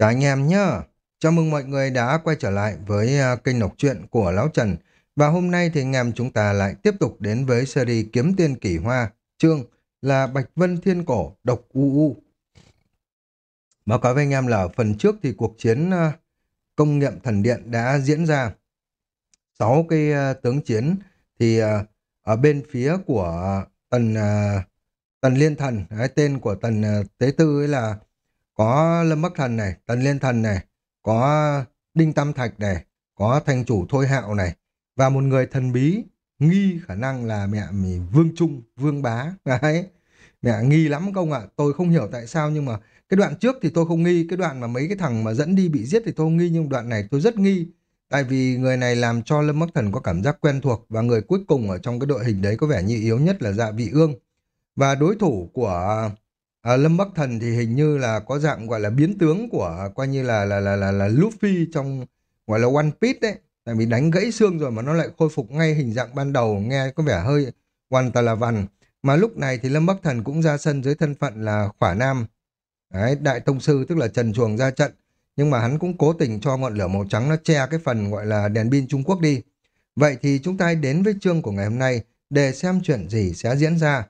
Chào anh em nhé Chào mừng mọi người đã quay trở lại với à, kênh đọc truyện của Lão Trần. Và hôm nay thì anh em chúng ta lại tiếp tục đến với series Kiếm Tiên kỷ Hoa, chương là Bạch Vân Thiên Cổ, Độc U U. Báo cáo với anh em là phần trước thì cuộc chiến à, công nghiệm thần điện đã diễn ra. Sáu cái à, tướng chiến thì ở bên phía của tần tần liên thần, cái tên của tần tế tư ấy là có Lâm Bắc Thần này, Tần Liên Thần này, có Đinh Tam Thạch này, có thanh chủ Thôi Hạo này, và một người thần bí nghi khả năng là mẹ mình Vương Trung, Vương Bá. Đấy. Mẹ nghi lắm không ạ? Tôi không hiểu tại sao nhưng mà cái đoạn trước thì tôi không nghi, cái đoạn mà mấy cái thằng mà dẫn đi bị giết thì tôi không nghi nhưng đoạn này tôi rất nghi. Tại vì người này làm cho Lâm Bắc Thần có cảm giác quen thuộc và người cuối cùng ở trong cái đội hình đấy có vẻ như yếu nhất là Dạ Vị Ương. Và đối thủ của À, Lâm Bắc Thần thì hình như là có dạng gọi là biến tướng của coi như là là là là, là Luffy trong gọi là One Piece đấy. Tại vì đánh gãy xương rồi mà nó lại khôi phục ngay hình dạng ban đầu nghe có vẻ hơi hoàn toàn là vằn. Mà lúc này thì Lâm Bắc Thần cũng ra sân dưới thân phận là Khỏa Nam. Đấy, Đại Tông Sư tức là Trần Chuồng ra trận. Nhưng mà hắn cũng cố tình cho ngọn lửa màu trắng nó che cái phần gọi là đèn pin Trung Quốc đi. Vậy thì chúng ta đến với chương của ngày hôm nay để xem chuyện gì sẽ diễn ra.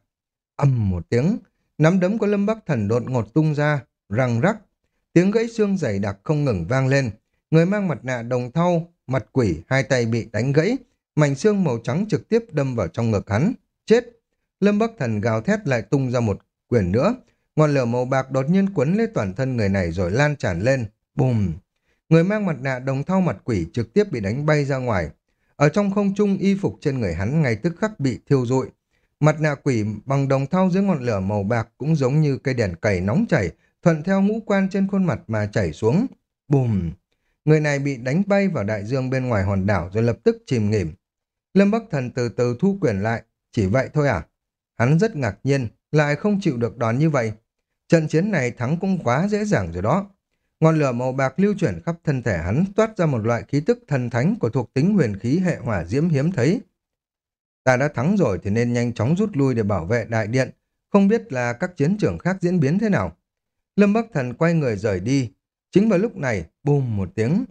Âm một tiếng, Nắm đấm của Lâm Bắc Thần đột ngột tung ra, răng rắc. Tiếng gãy xương dày đặc không ngừng vang lên. Người mang mặt nạ đồng thau, mặt quỷ, hai tay bị đánh gãy. Mảnh xương màu trắng trực tiếp đâm vào trong ngực hắn. Chết! Lâm Bắc Thần gào thét lại tung ra một quyền nữa. Ngọn lửa màu bạc đột nhiên quấn lấy toàn thân người này rồi lan tràn lên. Bùm! Người mang mặt nạ đồng thau mặt quỷ trực tiếp bị đánh bay ra ngoài. Ở trong không trung y phục trên người hắn ngay tức khắc bị thiêu rụi. Mặt nạ quỷ bằng đồng thau dưới ngọn lửa màu bạc cũng giống như cây đèn cầy nóng chảy, thuận theo ngũ quan trên khuôn mặt mà chảy xuống. Bùm! Người này bị đánh bay vào đại dương bên ngoài hòn đảo rồi lập tức chìm nghỉm. Lâm Bắc Thần từ từ thu quyền lại. Chỉ vậy thôi à? Hắn rất ngạc nhiên, lại không chịu được đòn như vậy. Trận chiến này thắng cũng quá dễ dàng rồi đó. Ngọn lửa màu bạc lưu chuyển khắp thân thể hắn toát ra một loại khí tức thần thánh của thuộc tính huyền khí hệ hỏa diễm hiếm thấy. Ta đã thắng rồi thì nên nhanh chóng rút lui để bảo vệ đại điện. Không biết là các chiến trường khác diễn biến thế nào. Lâm Bắc Thần quay người rời đi. Chính vào lúc này, bùm một tiếng.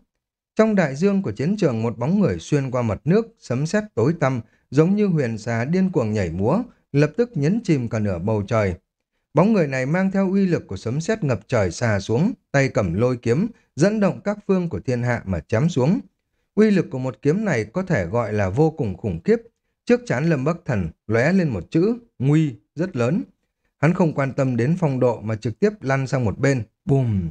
Trong đại dương của chiến trường một bóng người xuyên qua mặt nước, sấm sét tối tăm, giống như huyền xà điên cuồng nhảy múa, lập tức nhấn chìm cả nửa bầu trời. Bóng người này mang theo uy lực của sấm sét ngập trời xà xuống, tay cầm lôi kiếm, dẫn động các phương của thiên hạ mà chém xuống. Uy lực của một kiếm này có thể gọi là vô cùng khủng khiếp, Trước chán Lâm Bắc Thần lóe lên một chữ, nguy, rất lớn. Hắn không quan tâm đến phong độ mà trực tiếp lăn sang một bên, bùm.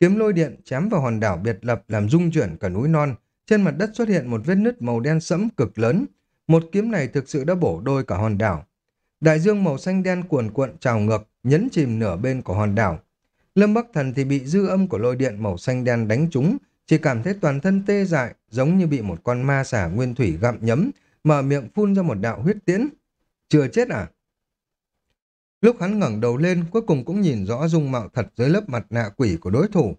Kiếm lôi điện chém vào hòn đảo biệt lập làm rung chuyển cả núi non. Trên mặt đất xuất hiện một vết nứt màu đen sẫm cực lớn. Một kiếm này thực sự đã bổ đôi cả hòn đảo. Đại dương màu xanh đen cuồn cuộn trào ngược, nhấn chìm nửa bên của hòn đảo. Lâm Bắc Thần thì bị dư âm của lôi điện màu xanh đen đánh trúng, chỉ cảm thấy toàn thân tê dại, giống như bị một con ma xả nguyên thủy gặm nhấm, mở miệng phun ra một đạo huyết tiễn. Chưa chết à? Lúc hắn ngẩng đầu lên, cuối cùng cũng nhìn rõ dung mạo thật dưới lớp mặt nạ quỷ của đối thủ.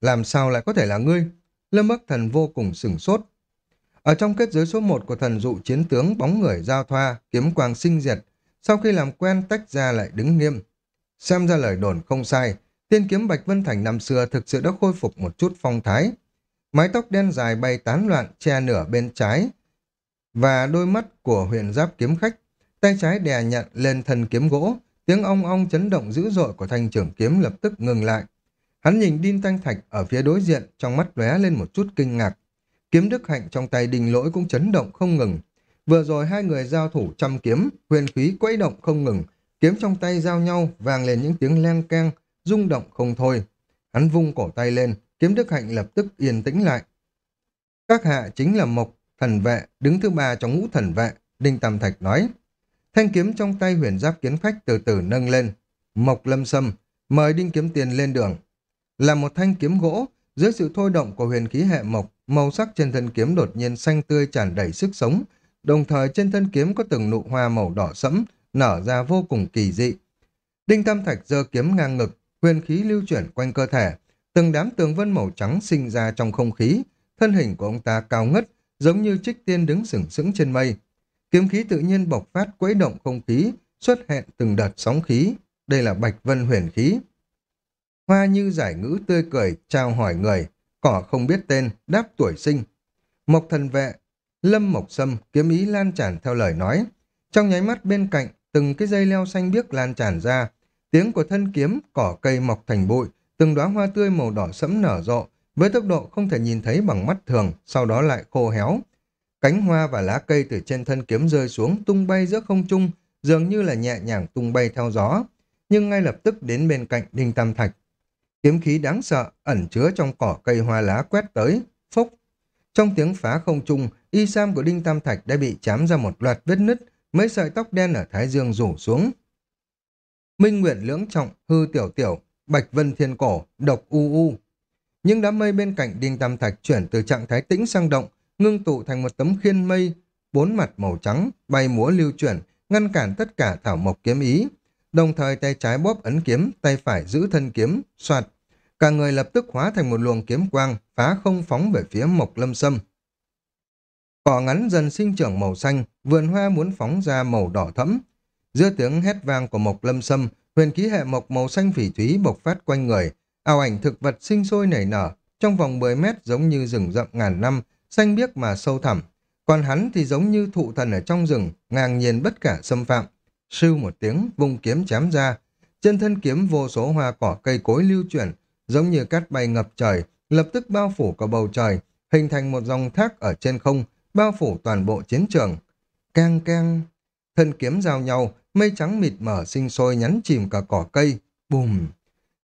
Làm sao lại có thể là ngươi? Lâm Bắc Thần vô cùng sửng sốt. Ở trong kết giới số 1 của thần dụ chiến tướng bóng người giao thoa, kiếm quang sinh diệt, sau khi làm quen tách ra lại đứng nghiêm. Xem ra lời đồn không sai, tiên kiếm Bạch Vân Thành năm xưa thực sự đã khôi phục một chút phong thái. Mái tóc đen dài bay tán loạn che nửa bên trái, và đôi mắt của huyền giáp kiếm khách. Tay trái đè nhận lên thân kiếm gỗ, tiếng ong ong chấn động dữ dội của thanh trưởng kiếm lập tức ngừng lại. Hắn nhìn Đinh Thanh Thạch ở phía đối diện, trong mắt lóe lên một chút kinh ngạc. Kiếm Đức Hạnh trong tay đình lỗi cũng chấn động không ngừng. Vừa rồi hai người giao thủ trăm kiếm, huyền khí quấy động không ngừng, kiếm trong tay giao nhau vang lên những tiếng leng keng, rung động không thôi. Hắn vung cổ tay lên, kiếm Đức Hạnh lập tức yên tĩnh lại. Các hạ chính là Mộc, thần vệ, đứng thứ ba trong ngũ thần vệ, Đinh Tam Thạch nói. Thanh kiếm trong tay huyền giáp kiến khách từ từ nâng lên. Mộc lâm sâm, mời Đinh Kiếm Tiền lên đường. Là một thanh kiếm gỗ, dưới sự thôi động của huyền khí hệ mộc, màu sắc trên thân kiếm đột nhiên xanh tươi tràn đầy sức sống, đồng thời trên thân kiếm có từng nụ hoa màu đỏ sẫm, nở ra vô cùng kỳ dị. Đinh Tam Thạch giơ kiếm ngang ngực, huyền khí lưu chuyển quanh cơ thể, từng đám tường vân màu trắng sinh ra trong không khí, thân hình của ông ta cao ngất, giống như trích tiên đứng sừng sững trên mây. Kiếm khí tự nhiên bộc phát quấy động không khí, xuất hiện từng đợt sóng khí. Đây là bạch vân huyền khí. Hoa như giải ngữ tươi cười, chào hỏi người, cỏ không biết tên, đáp tuổi sinh. Mộc thần vệ, lâm mộc sâm, kiếm ý lan tràn theo lời nói. Trong nháy mắt bên cạnh, từng cái dây leo xanh biếc lan tràn ra. Tiếng của thân kiếm, cỏ cây mọc thành bụi, từng đóa hoa tươi màu đỏ sẫm nở rộ, với tốc độ không thể nhìn thấy bằng mắt thường, sau đó lại khô héo. Cánh hoa và lá cây từ trên thân kiếm rơi xuống tung bay giữa không trung, dường như là nhẹ nhàng tung bay theo gió, nhưng ngay lập tức đến bên cạnh Đinh Tam Thạch. Kiếm khí đáng sợ ẩn chứa trong cỏ cây hoa lá quét tới, phốc. Trong tiếng phá không trung, y sam của Đinh Tam Thạch đã bị chám ra một loạt vết nứt, mấy sợi tóc đen ở thái dương rủ xuống. Minh Nguyệt lưỡng trọng, hư tiểu tiểu, bạch vân thiên cổ, độc u u. Những đám mây bên cạnh Đinh Tam Thạch chuyển từ trạng thái tĩnh sang động, ngưng tụ thành một tấm khiên mây, bốn mặt màu trắng, bay múa lưu chuyển, ngăn cản tất cả thảo mộc kiếm ý. Đồng thời tay trái bóp ấn kiếm, tay phải giữ thân kiếm, soạt. Cả người lập tức hóa thành một luồng kiếm quang, phá không phóng về phía mộc lâm sâm. Cỏ ngắn dần sinh trưởng màu xanh, vườn hoa muốn phóng ra màu đỏ thẫm. Giữa tiếng hét vang của mộc lâm sâm, huyền khí hệ mộc màu xanh phỉ thúy bộc phát quanh người, ảo ảnh thực vật sinh sôi nảy nở, trong vòng 10 mét giống như rừng rậm ngàn năm, xanh biếc mà sâu thẳm. Còn hắn thì giống như thụ thần ở trong rừng, ngang nhiên bất cả xâm phạm. Sưu một tiếng, vung kiếm chém ra. Trên thân kiếm vô số hoa cỏ cây cối lưu chuyển, giống như cát bay ngập trời, lập tức bao phủ cả bầu trời, hình thành một dòng thác ở trên không, bao phủ toàn bộ chiến trường. Cang cang, thân kiếm giao nhau, mây trắng mịt mở sinh sôi nhắn chìm cả cỏ cây. Bùm!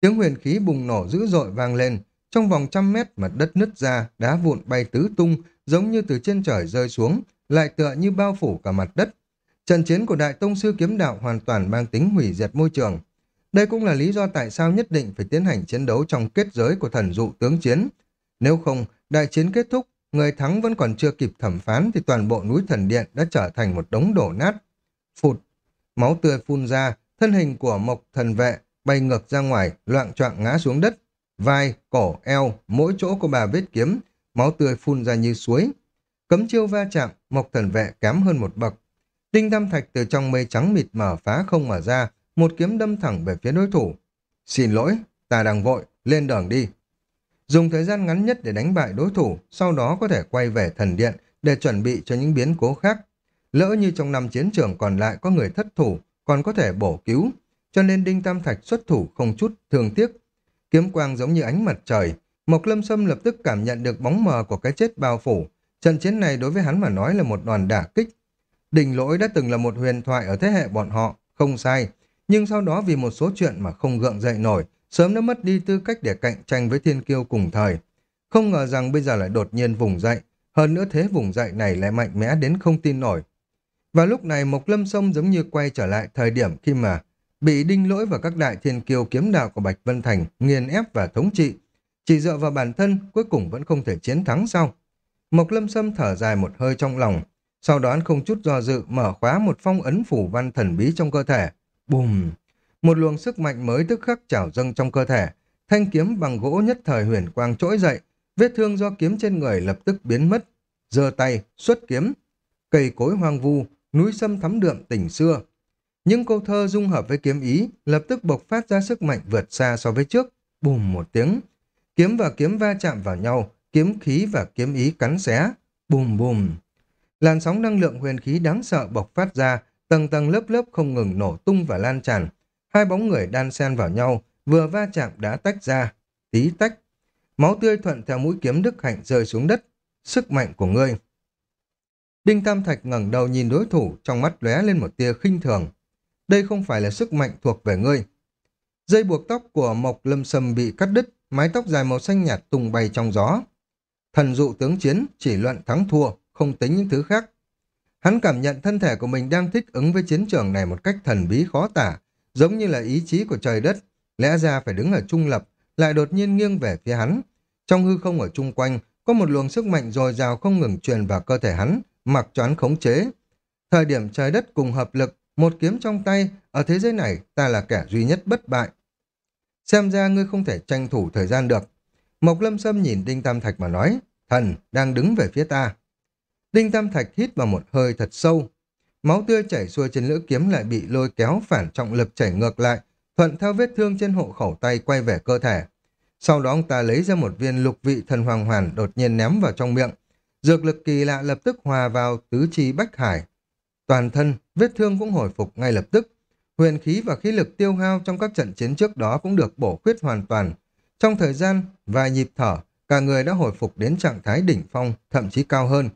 Tiếng huyền khí bùng nổ dữ dội vang lên, trong vòng trăm mét mặt đất nứt ra, đá vụn bay tứ tung, giống như từ trên trời rơi xuống, lại tựa như bao phủ cả mặt đất. Trận chiến của Đại Tông Sư Kiếm Đạo hoàn toàn mang tính hủy diệt môi trường. Đây cũng là lý do tại sao nhất định phải tiến hành chiến đấu trong kết giới của thần dụ tướng chiến. Nếu không, đại chiến kết thúc, người thắng vẫn còn chưa kịp thẩm phán thì toàn bộ núi thần điện đã trở thành một đống đổ nát. Phụt, máu tươi phun ra, thân hình của mộc thần vệ bay ngược ra ngoài, loạn choạng ngã xuống đất. Vai, cổ, eo, mỗi chỗ của bà vết kiếm, máu tươi phun ra như suối. Cấm chiêu va chạm, mộc thần vệ kém hơn một bậc. Đinh Tam Thạch từ trong mây trắng mịt mở phá không mà ra, một kiếm đâm thẳng về phía đối thủ. Xin lỗi, ta đang vội, lên đường đi. Dùng thời gian ngắn nhất để đánh bại đối thủ, sau đó có thể quay về thần điện để chuẩn bị cho những biến cố khác. Lỡ như trong năm chiến trường còn lại có người thất thủ, còn có thể bổ cứu, cho nên Đinh Tam Thạch xuất thủ không chút thương tiếc. Kiếm quang giống như ánh mặt trời, Mộc Lâm Sâm lập tức cảm nhận được bóng mờ của cái chết bao phủ. Trận chiến này đối với hắn mà nói là một đoàn đả kích. Đình lỗi đã từng là một huyền thoại ở thế hệ bọn họ, không sai, nhưng sau đó vì một số chuyện mà không gượng dậy nổi, sớm đã mất đi tư cách để cạnh tranh với thiên kiêu cùng thời. Không ngờ rằng bây giờ lại đột nhiên vùng dậy, hơn nữa thế vùng dậy này lại mạnh mẽ đến không tin nổi. Và lúc này Mộc Lâm Sông giống như quay trở lại thời điểm khi mà bị đinh lỗi và các đại thiên kiêu kiếm đạo của Bạch Vân Thành nghiền ép và thống trị. Chỉ dựa vào bản thân, cuối cùng vẫn không thể chiến thắng sau. Mộc Lâm Sâm thở dài một hơi trong lòng, sau đó không chút do dự mở khóa một phong ấn phủ văn thần bí trong cơ thể. Bùm! Một luồng sức mạnh mới tức khắc trào dâng trong cơ thể. Thanh kiếm bằng gỗ nhất thời huyền quang trỗi dậy, vết thương do kiếm trên người lập tức biến mất. giơ tay, xuất kiếm. Cây cối hoang vu, núi sâm thắm đượm tỉnh xưa, những câu thơ dung hợp với kiếm ý lập tức bộc phát ra sức mạnh vượt xa so với trước. Bùm một tiếng. Kiếm và kiếm va chạm vào nhau, kiếm khí và kiếm ý cắn xé. Bùm bùm. Làn sóng năng lượng huyền khí đáng sợ bộc phát ra, tầng tầng lớp lớp không ngừng nổ tung và lan tràn. Hai bóng người đan xen vào nhau, vừa va chạm đã tách ra. Tí tách. Máu tươi thuận theo mũi kiếm đức hạnh rơi xuống đất. Sức mạnh của ngươi. Đinh Tam Thạch ngẩng đầu nhìn đối thủ, trong mắt lóe lên một tia khinh thường. Đây không phải là sức mạnh thuộc về ngươi. Dây buộc tóc của Mộc Lâm Sâm bị cắt đứt, mái tóc dài màu xanh nhạt tung bay trong gió. Thần dụ tướng chiến, chỉ luận thắng thua, không tính những thứ khác. Hắn cảm nhận thân thể của mình đang thích ứng với chiến trường này một cách thần bí khó tả, giống như là ý chí của trời đất, lẽ ra phải đứng ở trung lập, lại đột nhiên nghiêng về phía hắn. Trong hư không ở chung quanh, có một luồng sức mạnh dồi dào không ngừng truyền vào cơ thể hắn, mặc cho hắn khống chế. Thời điểm trời đất cùng hợp lực, một kiếm trong tay, ở thế giới này ta là kẻ duy nhất bất bại. Xem ra ngươi không thể tranh thủ thời gian được. Mộc Lâm Sâm nhìn Đinh Tam Thạch mà nói, thần đang đứng về phía ta. Đinh Tam Thạch hít vào một hơi thật sâu. Máu tươi chảy xuôi trên lưỡi kiếm lại bị lôi kéo phản trọng lực chảy ngược lại, thuận theo vết thương trên hộ khẩu tay quay về cơ thể. Sau đó ông ta lấy ra một viên lục vị thần hoàng hoàn đột nhiên ném vào trong miệng. Dược lực kỳ lạ lập tức hòa vào tứ chi bách hải. Toàn thân, vết thương cũng hồi phục ngay lập tức. Huyền khí và khí lực tiêu hao trong các trận chiến trước đó cũng được bổ khuyết hoàn toàn. Trong thời gian vài nhịp thở, cả người đã hồi phục đến trạng thái đỉnh phong, thậm chí cao hơn.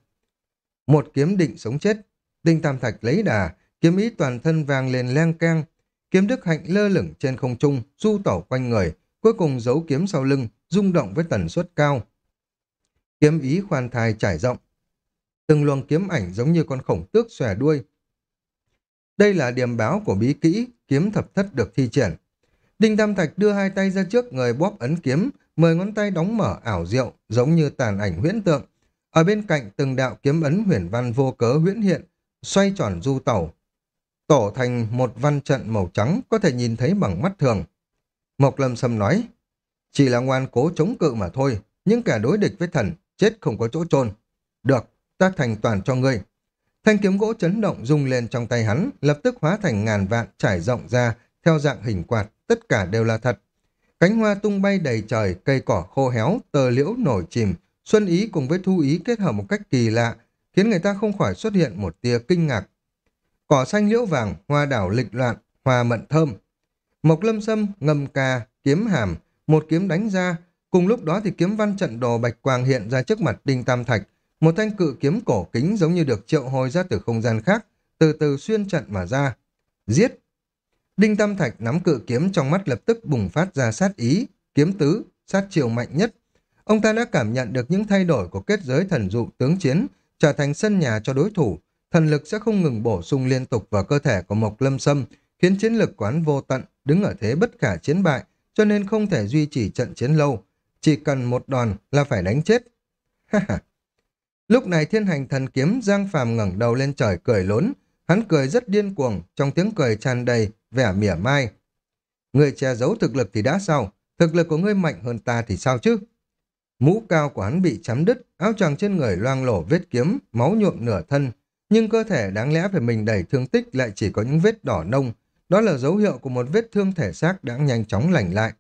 Một kiếm định sống chết, tinh tam thạch lấy đà, kiếm ý toàn thân vàng lên leng keng, kiếm đức hạnh lơ lửng trên không trung, du tẩu quanh người, cuối cùng giấu kiếm sau lưng, rung động với tần suất cao. Kiếm ý khoan thai trải rộng. Từng luồng kiếm ảnh giống như con khổng tước xòe đuôi. Đây là điểm báo của bí kỹ, kiếm thập thất được thi triển. Đinh Tam Thạch đưa hai tay ra trước người bóp ấn kiếm, mười ngón tay đóng mở ảo diệu, giống như tàn ảnh huyễn tượng. Ở bên cạnh từng đạo kiếm ấn huyền văn vô cớ huyễn hiện, xoay tròn du tẩu. Tổ thành một văn trận màu trắng có thể nhìn thấy bằng mắt thường. Mộc Lâm Sâm nói, chỉ là ngoan cố chống cự mà thôi, nhưng kẻ đối địch với thần, chết không có chỗ chôn Được, ta thành toàn cho ngươi. Thanh kiếm gỗ chấn động rung lên trong tay hắn, lập tức hóa thành ngàn vạn trải rộng ra, theo dạng hình quạt, tất cả đều là thật. Cánh hoa tung bay đầy trời, cây cỏ khô héo, tờ liễu nổi chìm, xuân ý cùng với thu ý kết hợp một cách kỳ lạ, khiến người ta không khỏi xuất hiện một tia kinh ngạc. Cỏ xanh liễu vàng, hoa đảo lịch loạn, hoa mận thơm. Mộc lâm sâm, ngâm ca, kiếm hàm, một kiếm đánh ra, cùng lúc đó thì kiếm văn trận đồ bạch quang hiện ra trước mặt Đinh Tam Thạch, một thanh cự kiếm cổ kính giống như được triệu hồi ra từ không gian khác, từ từ xuyên trận mà ra. Giết! Đinh Tam Thạch nắm cự kiếm trong mắt lập tức bùng phát ra sát ý, kiếm tứ, sát chiều mạnh nhất. Ông ta đã cảm nhận được những thay đổi của kết giới thần dụ tướng chiến, trở thành sân nhà cho đối thủ. Thần lực sẽ không ngừng bổ sung liên tục vào cơ thể của Mộc Lâm Sâm, khiến chiến lực quán vô tận, đứng ở thế bất khả chiến bại, cho nên không thể duy trì trận chiến lâu. Chỉ cần một đòn là phải đánh chết. Lúc này thiên hành thần kiếm Giang Phàm ngẩng đầu lên trời cười lớn, hắn cười rất điên cuồng, trong tiếng cười tràn đầy vẻ mỉa mai. Người che giấu thực lực thì đã sao, thực lực của ngươi mạnh hơn ta thì sao chứ? Mũ cao của hắn bị chấm đứt, áo choàng trên người loang lổ vết kiếm, máu nhuộm nửa thân, nhưng cơ thể đáng lẽ phải mình đầy thương tích lại chỉ có những vết đỏ nông, đó là dấu hiệu của một vết thương thể xác đã nhanh chóng lành lại.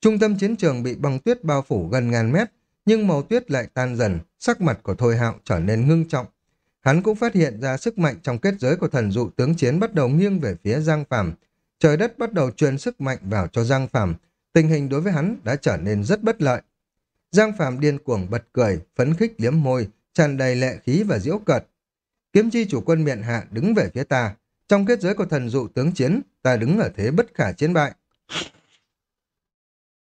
Trung tâm chiến trường bị băng tuyết bao phủ gần ngàn mét, nhưng màu tuyết lại tan dần, sắc mặt của Thôi Hạo trở nên ngưng trọng. Hắn cũng phát hiện ra sức mạnh trong kết giới của thần dụ tướng chiến bắt đầu nghiêng về phía Giang Phàm. Trời đất bắt đầu truyền sức mạnh vào cho Giang Phàm. Tình hình đối với hắn đã trở nên rất bất lợi. Giang Phàm điên cuồng bật cười, phấn khích liếm môi, tràn đầy lệ khí và diễu cợt. Kiếm chi chủ quân miện hạ đứng về phía ta. Trong kết giới của thần dụ tướng chiến, ta đứng ở thế bất khả chiến bại.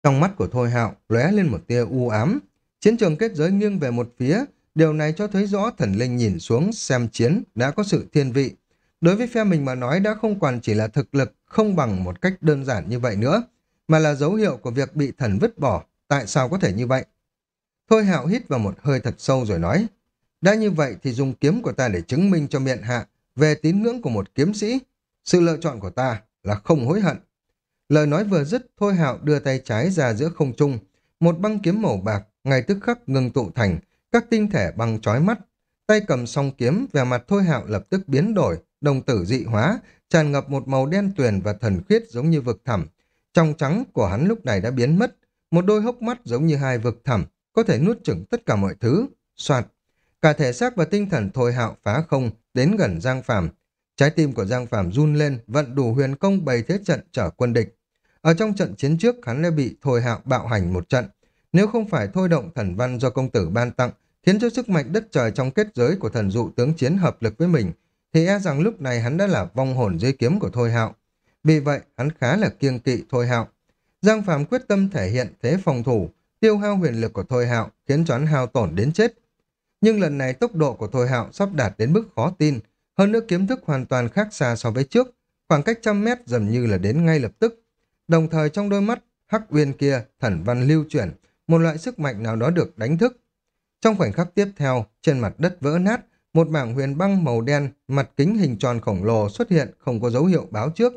Trong mắt của Thôi Hạo lóe lên một tia u ám. Chiến trường kết giới nghiêng về một phía, điều này cho thấy rõ thần linh nhìn xuống xem chiến đã có sự thiên vị. Đối với phe mình mà nói đã không còn chỉ là thực lực không bằng một cách đơn giản như vậy nữa, mà là dấu hiệu của việc bị thần vứt bỏ. Tại sao có thể như vậy? Thôi Hạo hít vào một hơi thật sâu rồi nói, đã như vậy thì dùng kiếm của ta để chứng minh cho miệng hạ về tín ngưỡng của một kiếm sĩ. Sự lựa chọn của ta là không hối hận. Lời nói vừa dứt, Thôi Hạo đưa tay trái ra giữa không trung. Một băng kiếm màu bạc, ngay tức khắc ngừng tụ thành, các tinh thể băng chói mắt. Tay cầm song kiếm, vẻ mặt Thôi Hạo lập tức biến đổi, đồng tử dị hóa, tràn ngập một màu đen tuyền và thần khiết giống như vực thẳm. Trong trắng của hắn lúc này đã biến mất, một đôi hốc mắt giống như hai vực thẳm, có thể nuốt chửng tất cả mọi thứ. Soạt, cả thể xác và tinh thần Thôi Hạo phá không, đến gần Giang Phàm. Trái tim của Giang Phàm run lên, vận đủ huyền công bày thế trận trở quân địch. Ở trong trận chiến trước, hắn đã bị Thôi Hạo bạo hành một trận. Nếu không phải thôi động thần văn do công tử ban tặng, khiến cho sức mạnh đất trời trong kết giới của thần dụ tướng chiến hợp lực với mình, thì e rằng lúc này hắn đã là vong hồn dưới kiếm của Thôi Hạo. Vì vậy, hắn khá là kiêng kỵ Thôi Hạo. Giang Phàm quyết tâm thể hiện thế phòng thủ, tiêu hao huyền lực của Thôi Hạo, khiến cho hắn hao tổn đến chết. Nhưng lần này tốc độ của Thôi Hạo sắp đạt đến mức khó tin, hơn nữa kiếm thức hoàn toàn khác xa so với trước, khoảng cách trăm mét dần như là đến ngay lập tức. Đồng thời trong đôi mắt, hắc uyên kia, thần văn lưu chuyển, một loại sức mạnh nào đó được đánh thức. Trong khoảnh khắc tiếp theo, trên mặt đất vỡ nát, một mảng huyền băng màu đen, mặt kính hình tròn khổng lồ xuất hiện không có dấu hiệu báo trước.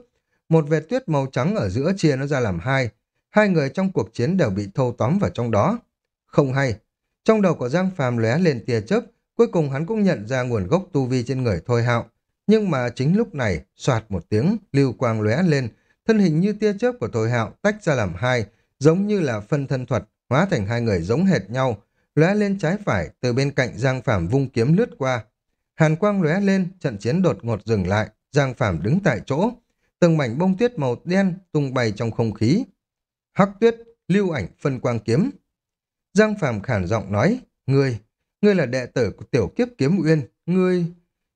Một vệt tuyết màu trắng ở giữa chia nó ra làm hai. Hai người trong cuộc chiến đều bị thâu tóm vào trong đó. Không hay. Trong đầu của Giang Phàm lóe lên tia chớp, cuối cùng hắn cũng nhận ra nguồn gốc tu vi trên người Thôi Hạo. Nhưng mà chính lúc này, soạt một tiếng, lưu quang lóe lên, thân hình như tia chớp của Thôi Hạo tách ra làm hai, giống như là phân thân thuật, hóa thành hai người giống hệt nhau, lóe lên trái phải từ bên cạnh Giang Phạm vung kiếm lướt qua. Hàn quang lóe lên, trận chiến đột ngột dừng lại, Giang Phạm đứng tại chỗ, từng mảnh bông tuyết màu đen tung bay trong không khí. Hắc tuyết, lưu ảnh phân quang kiếm. Giang Phạm khản giọng nói, ngươi, ngươi là đệ tử của tiểu kiếp kiếm uyên, ngươi...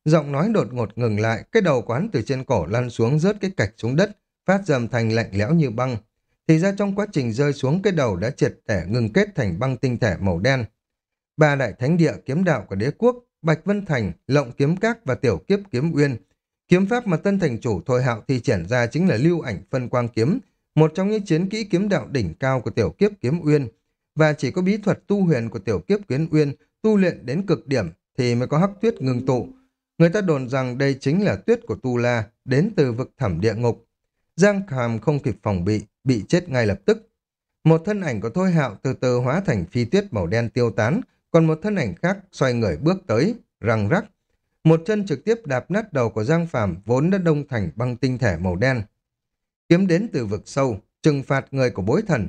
Giọng nói đột ngột ngừng lại, cái đầu quán từ trên cổ lăn xuống rớt cái cạch xuống đất, phát dầm thành lạnh lẽo như băng. Thì ra trong quá trình rơi xuống cái đầu đã triệt để ngừng kết thành băng tinh thể màu đen. Ba đại thánh địa kiếm đạo của đế quốc, Bạch Vân Thành, Lộng Kiếm Các và Tiểu Kiếp Kiếm Uyên. Kiếm pháp mà tân thành chủ Thôi Hạo thi triển ra chính là lưu ảnh phân quang kiếm, một trong những chiến kỹ kiếm đạo đỉnh cao của Tiểu Kiếp Kiếm Uyên. Và chỉ có bí thuật tu huyền của Tiểu Kiếp Kiếm Uyên tu luyện đến cực điểm thì mới có hắc tuyết ngưng tụ. Người ta đồn rằng đây chính là tuyết của Tu La, đến từ vực thẳm địa ngục. Giang Khàm không kịp phòng bị, bị chết ngay lập tức. Một thân ảnh của Thôi Hạo từ từ hóa thành phi tuyết màu đen tiêu tán, còn một thân ảnh khác xoay người bước tới, răng rắc. Một chân trực tiếp đạp nát đầu của Giang Phàm vốn đã đông thành băng tinh thể màu đen. Kiếm đến từ vực sâu, trừng phạt người của bối thần.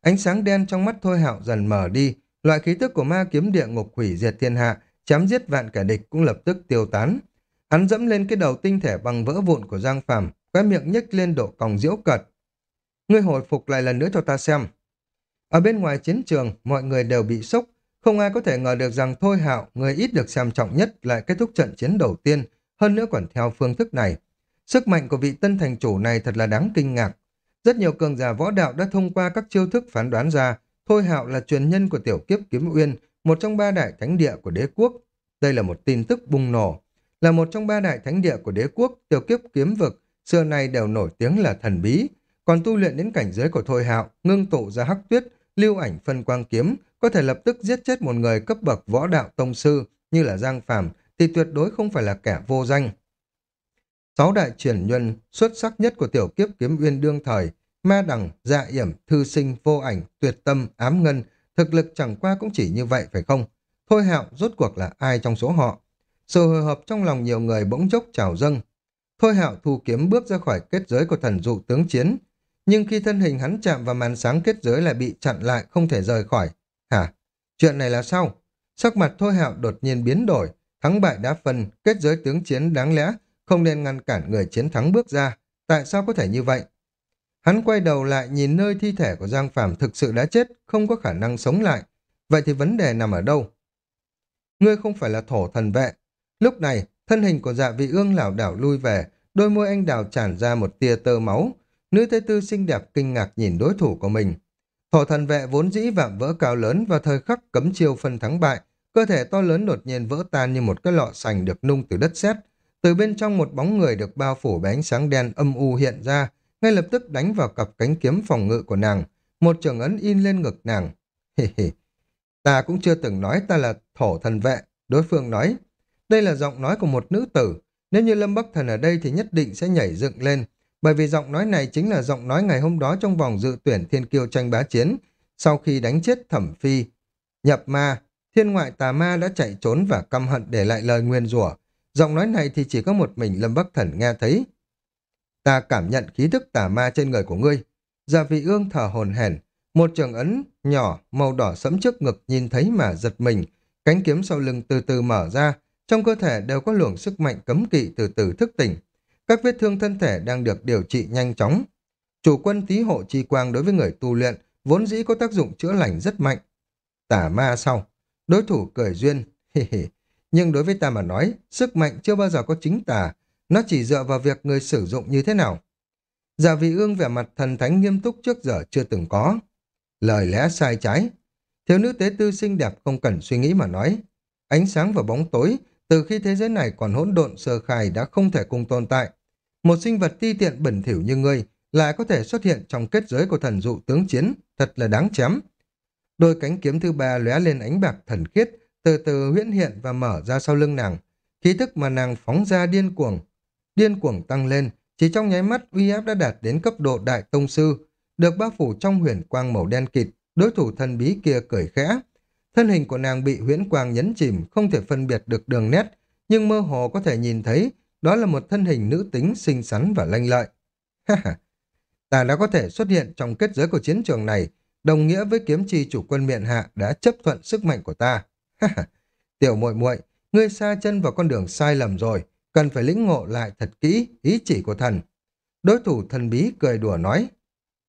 Ánh sáng đen trong mắt Thôi Hạo dần mở đi, loại khí tức của ma kiếm địa ngục hủy diệt thiên hạ, chém giết vạn kẻ địch cũng lập tức tiêu tán. Hắn dẫm lên cái đầu tinh thể bằng vỡ vụn của Giang Phàm, khóe miệng nhếch lên độ còng diễu cợt. Ngươi hồi phục lại lần nữa cho ta xem. Ở bên ngoài chiến trường, mọi người đều bị sốc, không ai có thể ngờ được rằng Thôi Hạo, người ít được xem trọng nhất, lại kết thúc trận chiến đầu tiên, hơn nữa còn theo phương thức này. Sức mạnh của vị tân thành chủ này thật là đáng kinh ngạc. Rất nhiều cường giả võ đạo đã thông qua các chiêu thức phán đoán ra Thôi Hạo là truyền nhân của tiểu kiếp kiếm uyên, một trong ba đại thánh địa của đế quốc. Đây là một tin tức bùng nổ. Là một trong ba đại thánh địa của đế quốc, tiểu kiếp kiếm vực, xưa nay đều nổi tiếng là thần bí. Còn tu luyện đến cảnh giới của Thôi Hạo, ngưng tụ ra hắc tuyết, lưu ảnh phân quang kiếm, có thể lập tức giết chết một người cấp bậc võ đạo tông sư như là Giang Phàm thì tuyệt đối không phải là kẻ vô danh. Sáu đại truyền nhân xuất sắc nhất của tiểu kiếp kiếm uyên đương thời, ma đằng, dạ yểm, thư sinh, vô ảnh, tuyệt tâm, ám ngân, thực lực chẳng qua cũng chỉ như vậy phải không? Thôi hạo rốt cuộc là ai trong số họ? Sự hồi hợp trong lòng nhiều người bỗng chốc trào dâng. Thôi hạo thu kiếm bước ra khỏi kết giới của thần dụ tướng chiến. Nhưng khi thân hình hắn chạm vào màn sáng kết giới lại bị chặn lại không thể rời khỏi. Hả? Chuyện này là sao? Sắc mặt thôi hạo đột nhiên biến đổi. Thắng bại đã phân, kết giới tướng chiến đáng lẽ không nên ngăn cản người chiến thắng bước ra. Tại sao có thể như vậy? Hắn quay đầu lại nhìn nơi thi thể của Giang Phạm thực sự đã chết, không có khả năng sống lại. Vậy thì vấn đề nằm ở đâu? Ngươi không phải là thổ thần vệ. Lúc này, thân hình của dạ vị ương lảo đảo lui về, đôi môi anh đào tràn ra một tia tơ máu. Nữ tế tư xinh đẹp kinh ngạc nhìn đối thủ của mình. Thổ thần vệ vốn dĩ vạm vỡ cao lớn và thời khắc cấm chiêu phân thắng bại, cơ thể to lớn đột nhiên vỡ tan như một cái lọ sành được nung từ đất sét. Từ bên trong một bóng người được bao phủ bởi ánh sáng đen âm u hiện ra, ngay lập tức đánh vào cặp cánh kiếm phòng ngự của nàng, một trường ấn in lên ngực nàng. Hì hì, ta cũng chưa từng nói ta là thổ thần vệ, đối phương nói. Đây là giọng nói của một nữ tử, nếu như Lâm Bắc Thần ở đây thì nhất định sẽ nhảy dựng lên, bởi vì giọng nói này chính là giọng nói ngày hôm đó trong vòng dự tuyển thiên kiêu tranh bá chiến, sau khi đánh chết thẩm phi. Nhập ma, thiên ngoại tà ma đã chạy trốn và căm hận để lại lời nguyên rủa. Giọng nói này thì chỉ có một mình Lâm Bắc Thần nghe thấy, Ta cảm nhận khí thức tà ma trên người của ngươi. Gia vị ương thở hồn hển, một trường ấn nhỏ màu đỏ sẫm trước ngực nhìn thấy mà giật mình, cánh kiếm sau lưng từ từ mở ra, trong cơ thể đều có luồng sức mạnh cấm kỵ từ từ thức tỉnh. Các vết thương thân thể đang được điều trị nhanh chóng. Chủ quân tí hộ chi quang đối với người tu luyện vốn dĩ có tác dụng chữa lành rất mạnh. Tả ma sau, đối thủ cười duyên, hì hì. Nhưng đối với ta mà nói, sức mạnh chưa bao giờ có chính tà, nó chỉ dựa vào việc người sử dụng như thế nào. Giả vị ương vẻ mặt thần thánh nghiêm túc trước giờ chưa từng có. Lời lẽ sai trái. Thiếu nữ tế tư xinh đẹp không cần suy nghĩ mà nói. Ánh sáng và bóng tối, từ khi thế giới này còn hỗn độn sơ khai đã không thể cùng tồn tại. Một sinh vật ti tiện bẩn thỉu như ngươi lại có thể xuất hiện trong kết giới của thần dụ tướng chiến, thật là đáng chém. Đôi cánh kiếm thứ ba lóe lên ánh bạc thần khiết, từ từ huyễn hiện và mở ra sau lưng nàng. Khí thức mà nàng phóng ra điên cuồng, điên cuồng tăng lên, chỉ trong nháy mắt uy áp đã đạt đến cấp độ đại tông sư, được bao phủ trong huyền quang màu đen kịt, đối thủ thần bí kia cười khẽ. Thân hình của nàng bị huyễn quang nhấn chìm, không thể phân biệt được đường nét, nhưng mơ hồ có thể nhìn thấy đó là một thân hình nữ tính xinh xắn và lanh lợi. ta đã có thể xuất hiện trong kết giới của chiến trường này, đồng nghĩa với kiếm chi chủ quân miện hạ đã chấp thuận sức mạnh của ta. Tiểu muội muội, ngươi xa chân vào con đường sai lầm rồi, cần phải lĩnh ngộ lại thật kỹ ý chỉ của thần. Đối thủ thần bí cười đùa nói.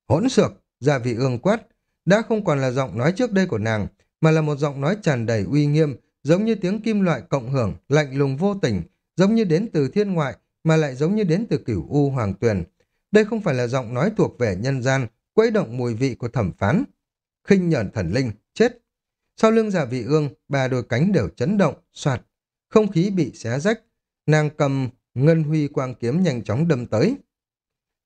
Hỗn xược, gia vị ương quát, đã không còn là giọng nói trước đây của nàng, mà là một giọng nói tràn đầy uy nghiêm, giống như tiếng kim loại cộng hưởng, lạnh lùng vô tình, giống như đến từ thiên ngoại, mà lại giống như đến từ cửu U Hoàng Tuyền. Đây không phải là giọng nói thuộc về nhân gian, quấy động mùi vị của thẩm phán. khinh nhẫn thần linh, chết. Sau lưng giả vị ương, ba đôi cánh đều chấn động, soạt. Không khí bị xé rách. Nàng cầm ngân huy quang kiếm nhanh chóng đâm tới.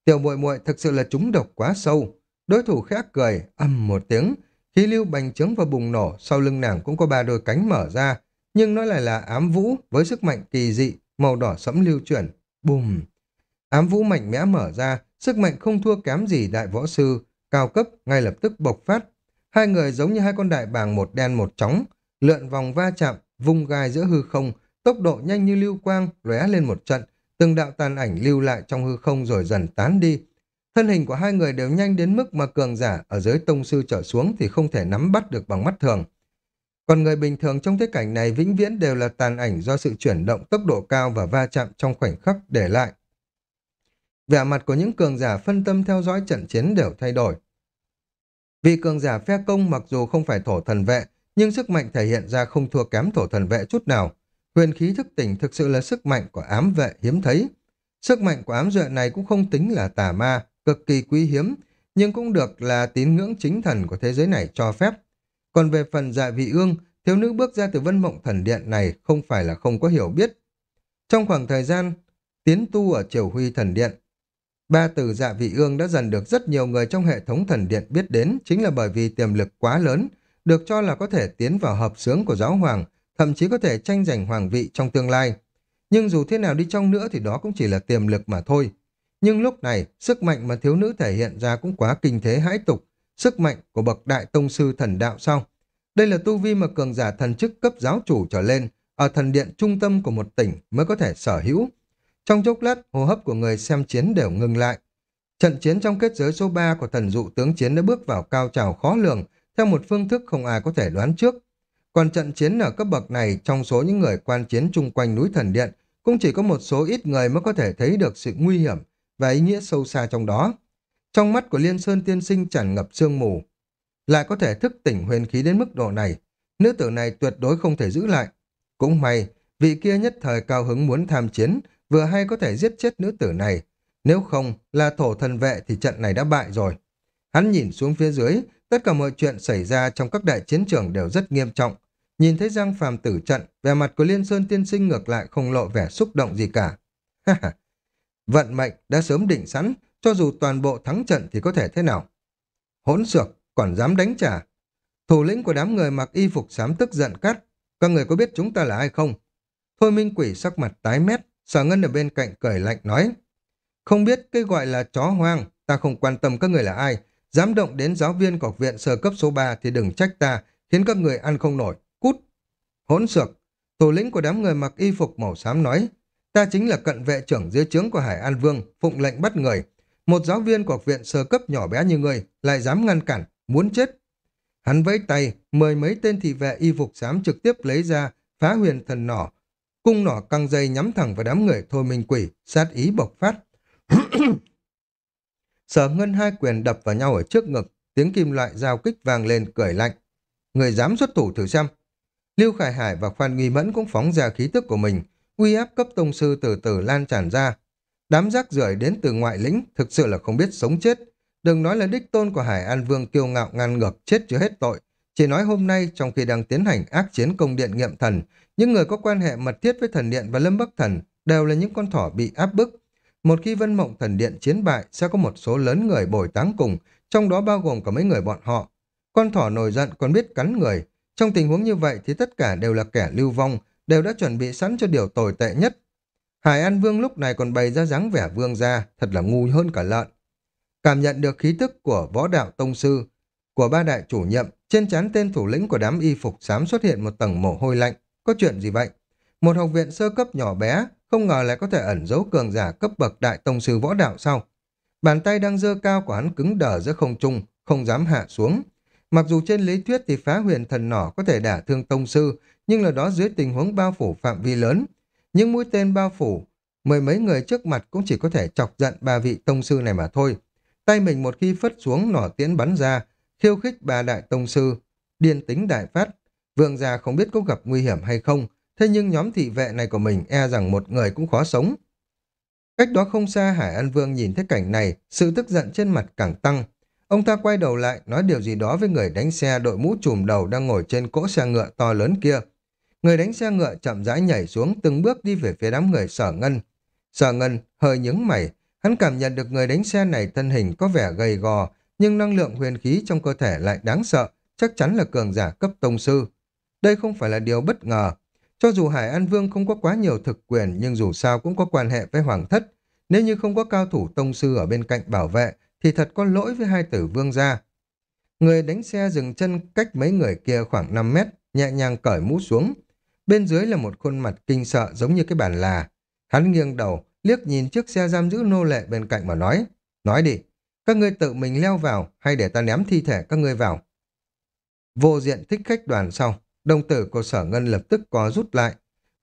Tiểu muội muội thực sự là trúng độc quá sâu. Đối thủ khẽ cười, âm một tiếng. Khí lưu bành trướng và bùng nổ, sau lưng nàng cũng có ba đôi cánh mở ra. Nhưng nó lại là ám vũ với sức mạnh kỳ dị, màu đỏ sẫm lưu chuyển. Bùm! Ám vũ mạnh mẽ mở ra, sức mạnh không thua kém gì đại võ sư, cao cấp ngay lập tức bộc phát. Hai người giống như hai con đại bàng một đen một trắng, lượn vòng va chạm, vung gai giữa hư không, tốc độ nhanh như lưu quang, lóe lên một trận, từng đạo tàn ảnh lưu lại trong hư không rồi dần tán đi. Thân hình của hai người đều nhanh đến mức mà cường giả ở dưới tông sư trở xuống thì không thể nắm bắt được bằng mắt thường. Còn người bình thường trong thế cảnh này vĩnh viễn đều là tàn ảnh do sự chuyển động tốc độ cao và va chạm trong khoảnh khắc để lại. Vẻ mặt của những cường giả phân tâm theo dõi trận chiến đều thay đổi. Vì cường giả phe công mặc dù không phải thổ thần vệ, nhưng sức mạnh thể hiện ra không thua kém thổ thần vệ chút nào. Huyền khí thức tỉnh thực sự là sức mạnh của ám vệ hiếm thấy. Sức mạnh của ám vệ này cũng không tính là tà ma, cực kỳ quý hiếm, nhưng cũng được là tín ngưỡng chính thần của thế giới này cho phép. Còn về phần dạ vị ương, thiếu nữ bước ra từ vân mộng thần điện này không phải là không có hiểu biết. Trong khoảng thời gian tiến tu ở triều huy thần điện, ba từ dạ vị ương đã dần được rất nhiều người trong hệ thống thần điện biết đến chính là bởi vì tiềm lực quá lớn, được cho là có thể tiến vào hợp sướng của giáo hoàng, thậm chí có thể tranh giành hoàng vị trong tương lai. Nhưng dù thế nào đi chăng nữa thì đó cũng chỉ là tiềm lực mà thôi. Nhưng lúc này, sức mạnh mà thiếu nữ thể hiện ra cũng quá kinh thế hãi tục, sức mạnh của bậc đại tông sư thần đạo sao? Đây là tu vi mà cường giả thần chức cấp giáo chủ trở lên, ở thần điện trung tâm của một tỉnh mới có thể sở hữu. Trong chốc lát, hô hấp của người xem chiến đều ngừng lại. Trận chiến trong kết giới số 3 của thần dụ tướng chiến đã bước vào cao trào khó lường, theo một phương thức không ai có thể đoán trước. Còn trận chiến ở cấp bậc này, trong số những người quan chiến chung quanh núi thần điện, cũng chỉ có một số ít người mới có thể thấy được sự nguy hiểm và ý nghĩa sâu xa trong đó. Trong mắt của Liên Sơn tiên sinh tràn ngập sương mù, lại có thể thức tỉnh huyền khí đến mức độ này, nữ tử này tuyệt đối không thể giữ lại. Cũng may, vị kia nhất thời cao hứng muốn tham chiến, vừa hay có thể giết chết nữ tử này. Nếu không là thổ thần vệ thì trận này đã bại rồi. Hắn nhìn xuống phía dưới, tất cả mọi chuyện xảy ra trong các đại chiến trường đều rất nghiêm trọng. Nhìn thấy Giang Phàm tử trận, vẻ mặt của Liên Sơn tiên sinh ngược lại không lộ vẻ xúc động gì cả. Vận mệnh đã sớm định sẵn, cho dù toàn bộ thắng trận thì có thể thế nào. Hỗn xược, còn dám đánh trả. Thủ lĩnh của đám người mặc y phục xám tức giận cắt. Các người có biết chúng ta là ai không? Thôi Minh Quỷ sắc mặt tái mét, sở ngân ở bên cạnh cười lạnh nói. Không biết cái gọi là chó hoang, ta không quan tâm các người là ai. Dám động đến giáo viên của học viện sơ cấp số 3 thì đừng trách ta, khiến các người ăn không nổi. Cút! Hỗn xược! Thủ lĩnh của đám người mặc y phục màu xám nói. Ta chính là cận vệ trưởng dưới trướng của Hải An Vương, phụng lệnh bắt người. Một giáo viên của học viện sơ cấp nhỏ bé như người lại dám ngăn cản, muốn chết. Hắn vẫy tay, mời mấy tên thị vệ y phục xám trực tiếp lấy ra, phá huyền thần nỏ. Cung nỏ căng dây nhắm thẳng vào đám người thôi minh quỷ, sát ý bộc phát. Sở ngân hai quyền đập vào nhau ở trước ngực, tiếng kim loại giao kích vang lên cười lạnh. Người dám xuất thủ thử xem. Lưu Khải Hải và Phan Nghi Mẫn cũng phóng ra khí tức của mình, uy áp cấp tông sư từ từ lan tràn ra. Đám rác rưởi đến từ ngoại lĩnh thực sự là không biết sống chết. Đừng nói là đích tôn của Hải An Vương kiêu ngạo ngăn ngược chết chưa hết tội. Chỉ nói hôm nay trong khi đang tiến hành ác chiến công điện nghiệm thần, những người có quan hệ mật thiết với thần điện và lâm bắc thần đều là những con thỏ bị áp bức. Một khi vân mộng thần điện chiến bại sẽ có một số lớn người bồi táng cùng, trong đó bao gồm cả mấy người bọn họ. Con thỏ nổi giận còn biết cắn người. Trong tình huống như vậy thì tất cả đều là kẻ lưu vong, đều đã chuẩn bị sẵn cho điều tồi tệ nhất. Hải An Vương lúc này còn bày ra dáng vẻ vương gia, thật là ngu hơn cả lợn. Cảm nhận được khí tức của võ đạo tông sư, của ba đại chủ nhiệm, trên trán tên thủ lĩnh của đám y phục xám xuất hiện một tầng mồ hôi lạnh. Có chuyện gì vậy? Một học viện sơ cấp nhỏ bé, không ngờ lại có thể ẩn giấu cường giả cấp bậc đại tông sư võ đạo sau. Bàn tay đang dơ cao của hắn cứng đờ giữa không trung, không dám hạ xuống. Mặc dù trên lý thuyết thì phá huyền thần nỏ có thể đả thương tông sư, nhưng là đó dưới tình huống bao phủ phạm vi lớn. Những mũi tên bao phủ, mười mấy người trước mặt cũng chỉ có thể chọc giận ba vị tông sư này mà thôi. Tay mình một khi phất xuống nỏ tiễn bắn ra, khiêu khích ba đại tông sư, điên tính đại phát. Vương gia không biết có gặp nguy hiểm hay không, thế nhưng nhóm thị vệ này của mình e rằng một người cũng khó sống. Cách đó không xa Hải An Vương nhìn thấy cảnh này, sự tức giận trên mặt càng tăng. Ông ta quay đầu lại, nói điều gì đó với người đánh xe đội mũ trùm đầu đang ngồi trên cỗ xe ngựa to lớn kia. Người đánh xe ngựa chậm rãi nhảy xuống từng bước đi về phía đám người sở ngân. Sở ngân hơi nhướng mày, hắn cảm nhận được người đánh xe này thân hình có vẻ gầy gò, nhưng năng lượng huyền khí trong cơ thể lại đáng sợ, chắc chắn là cường giả cấp tông sư. Đây không phải là điều bất ngờ. Cho dù Hải An Vương không có quá nhiều thực quyền nhưng dù sao cũng có quan hệ với Hoàng thất. Nếu như không có cao thủ tông sư ở bên cạnh bảo vệ thì thật có lỗi với hai tử vương gia. Người đánh xe dừng chân cách mấy người kia khoảng 5 mét, nhẹ nhàng cởi mũ xuống. Bên dưới là một khuôn mặt kinh sợ giống như cái bàn là. Hắn nghiêng đầu, liếc nhìn chiếc xe giam giữ nô lệ bên cạnh mà nói. Nói đi, các ngươi tự mình leo vào hay để ta ném thi thể các ngươi vào. Vô diện thích khách đoàn sau, đồng tử của sở ngân lập tức có rút lại.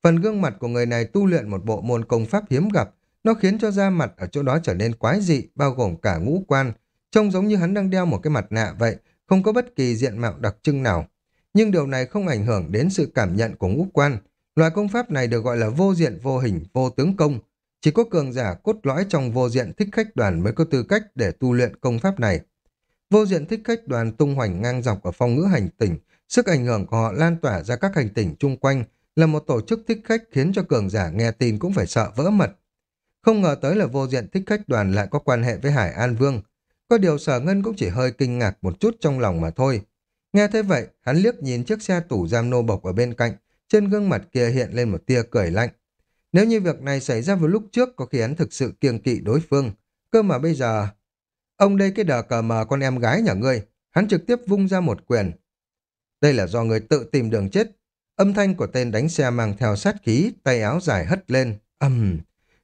Phần gương mặt của người này tu luyện một bộ môn công pháp hiếm gặp, nó khiến cho da mặt ở chỗ đó trở nên quái dị, bao gồm cả ngũ quan, trông giống như hắn đang đeo một cái mặt nạ vậy, không có bất kỳ diện mạo đặc trưng nào. Nhưng điều này không ảnh hưởng đến sự cảm nhận của ngũ quan. Loại công pháp này được gọi là vô diện vô hình, vô tướng công. Chỉ có cường giả cốt lõi trong vô diện thích khách đoàn mới có tư cách để tu luyện công pháp này. Vô diện thích khách đoàn tung hoành ngang dọc ở phong ngữ hành tỉnh, sức ảnh hưởng của họ lan tỏa ra các hành tỉnh chung quanh, là một tổ chức thích khách khiến cho cường giả nghe tin cũng phải sợ vỡ mật. Không ngờ tới là vô diện thích khách đoàn lại có quan hệ với Hải An Vương. Có điều sở ngân cũng chỉ hơi kinh ngạc một chút trong lòng mà thôi. Nghe thế vậy, hắn liếc nhìn chiếc xe tủ giam nô bộc ở bên cạnh, trên gương mặt kia hiện lên một tia cười lạnh. Nếu như việc này xảy ra vào lúc trước có khi hắn thực sự kiêng kỵ đối phương. Cơ mà bây giờ... Ông đây cái đờ cờ mờ con em gái nhà ngươi, hắn trực tiếp vung ra một quyền. Đây là do người tự tìm đường chết. Âm thanh của tên đánh xe mang theo sát khí, tay áo dài hất lên. ầm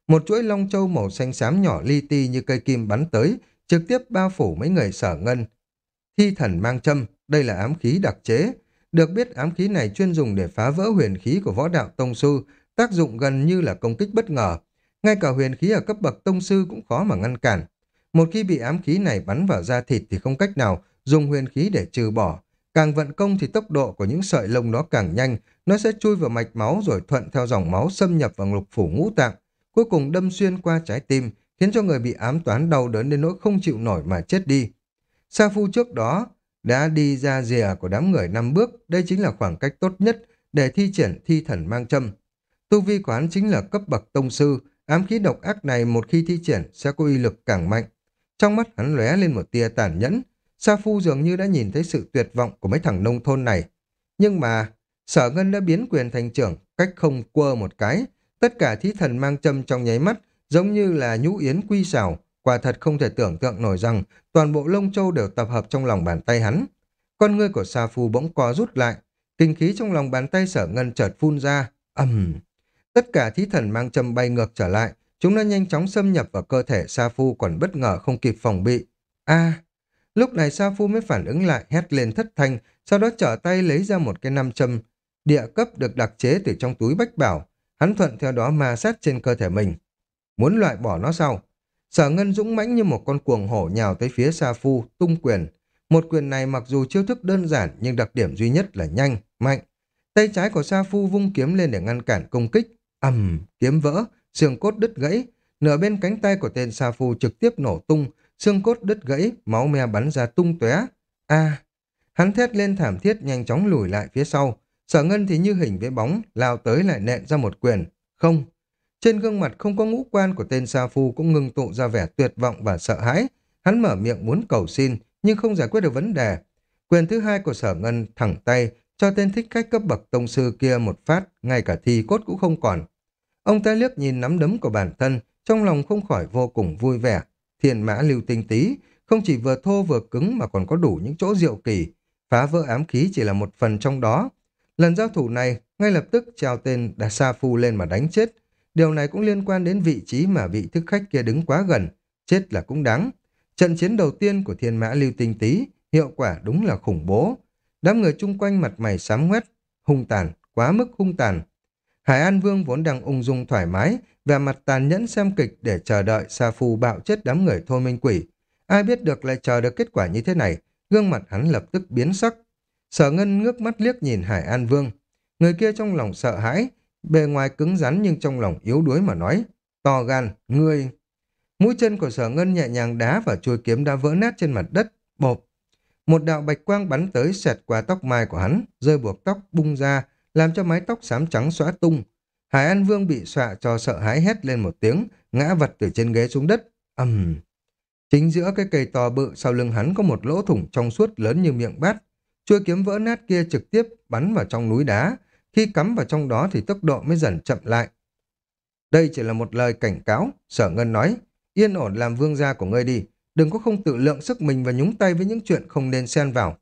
Một chuỗi long châu màu xanh xám nhỏ li ti như cây kim bắn tới, trực tiếp bao phủ mấy người sở ngân. Thi thần mang châm, đây là ám khí đặc chế. Được biết ám khí này chuyên dùng để phá vỡ huyền khí của võ đạo tông sư, tác dụng gần như là công kích bất ngờ. Ngay cả huyền khí ở cấp bậc tông sư cũng khó mà ngăn cản. Một khi bị ám khí này bắn vào da thịt thì không cách nào dùng huyền khí để trừ bỏ. Càng vận công thì tốc độ của những sợi lông đó càng nhanh, nó sẽ chui vào mạch máu rồi thuận theo dòng máu xâm nhập vào lục phủ ngũ tạng, cuối cùng đâm xuyên qua trái tim, khiến cho người bị ám toán đau đớn đến nỗi không chịu nổi mà chết đi. Sa Phu trước đó đã đi ra rìa của đám người năm bước, đây chính là khoảng cách tốt nhất để thi triển thi thần mang châm. Tu vi quán chính là cấp bậc tông sư, ám khí độc ác này một khi thi triển sẽ có uy lực càng mạnh. Trong mắt hắn lóe lên một tia tàn nhẫn, Sa Phu dường như đã nhìn thấy sự tuyệt vọng của mấy thằng nông thôn này. Nhưng mà, sở ngân đã biến quyền thành trưởng cách không quơ một cái. Tất cả thí thần mang châm trong nháy mắt, giống như là nhũ yến quy xảo, quả thật không thể tưởng tượng nổi rằng toàn bộ lông châu đều tập hợp trong lòng bàn tay hắn. Con ngươi của Sa Phu bỗng co rút lại, kinh khí trong lòng bàn tay sở ngân chợt phun ra, ầm. Tất cả thí thần mang châm bay ngược trở lại, chúng nó nhanh chóng xâm nhập vào cơ thể Sa Phu còn bất ngờ không kịp phòng bị. A, Lúc này Sa Phu mới phản ứng lại, hét lên thất thanh, sau đó trở tay lấy ra một cái nam châm. Địa cấp được đặc chế từ trong túi bách bảo, hắn thuận theo đó ma sát trên cơ thể mình. Muốn loại bỏ nó sau. Sở Ngân dũng mãnh như một con cuồng hổ nhào tới phía Sa Phu, tung quyền. Một quyền này mặc dù chiêu thức đơn giản nhưng đặc điểm duy nhất là nhanh, mạnh. Tay trái của Sa Phu vung kiếm lên để ngăn cản công kích. ầm, kiếm vỡ, xương cốt đứt gãy. Nửa bên cánh tay của tên Sa Phu trực tiếp nổ tung, xương cốt đứt gãy, máu me bắn ra tung tóe. A! hắn thét lên thảm thiết nhanh chóng lùi lại phía sau. Sở Ngân thì như hình với bóng, lao tới lại nện ra một quyền. Không! Trên gương mặt không có ngũ quan của tên Sa Phu cũng ngừng tụ ra vẻ tuyệt vọng và sợ hãi. Hắn mở miệng muốn cầu xin, nhưng không giải quyết được vấn đề. Quyền thứ hai của Sở Ngân thẳng tay, cho tên thích khách cấp bậc tông sư kia một phát, ngay cả thi cốt cũng không còn. Ông ta liếc nhìn nắm đấm của bản thân, trong lòng không khỏi vô cùng vui vẻ. Thiên mã lưu tinh tí, không chỉ vừa thô vừa cứng mà còn có đủ những chỗ diệu kỳ. Phá vỡ ám khí chỉ là một phần trong đó. Lần giao thủ này, ngay lập tức trao tên Đà Sa Phu lên mà đánh chết. Điều này cũng liên quan đến vị trí mà vị thức khách kia đứng quá gần. chết là cũng đáng. Trận chiến đầu tiên của thiên mã lưu tinh tý, hiệu quả đúng là khủng bố. Đám người chung quanh mặt mày sám ngoét, hung tàn, quá mức hung tàn. Hải An Vương vốn đang ung dung thoải mái, vẻ mặt tàn nhẫn xem kịch để chờ đợi Sa Phu bạo chết đám người thôi minh quỷ. Ai biết được lại chờ được kết quả như thế này, gương mặt hắn lập tức biến sắc. Sở Ngân ngước mắt liếc nhìn Hải An Vương. Người kia trong lòng sợ hãi, bề ngoài cứng rắn nhưng trong lòng yếu đuối mà nói. To gan, ngươi... Mũi chân của sở ngân nhẹ nhàng đá và chuôi kiếm đã vỡ nát trên mặt đất, bộp. Một đạo bạch quang bắn tới xẹt qua tóc mai của hắn, rơi buộc tóc bung ra, làm cho mái tóc xám trắng xóa tung. Hải An Vương bị xọa cho sợ hãi hét lên một tiếng, ngã vật từ trên ghế xuống đất. ầm Chính giữa cái cây to bự sau lưng hắn có một lỗ thủng trong suốt lớn như miệng bát. Chuôi kiếm vỡ nát kia trực tiếp bắn vào trong núi đá. Khi cắm vào trong đó thì tốc độ mới dần chậm lại. Đây chỉ là một lời cảnh cáo, sở ngân nói. Yên ổn làm vương gia của ngươi đi, đừng có không tự lượng sức mình và nhúng tay với những chuyện không nên xen vào.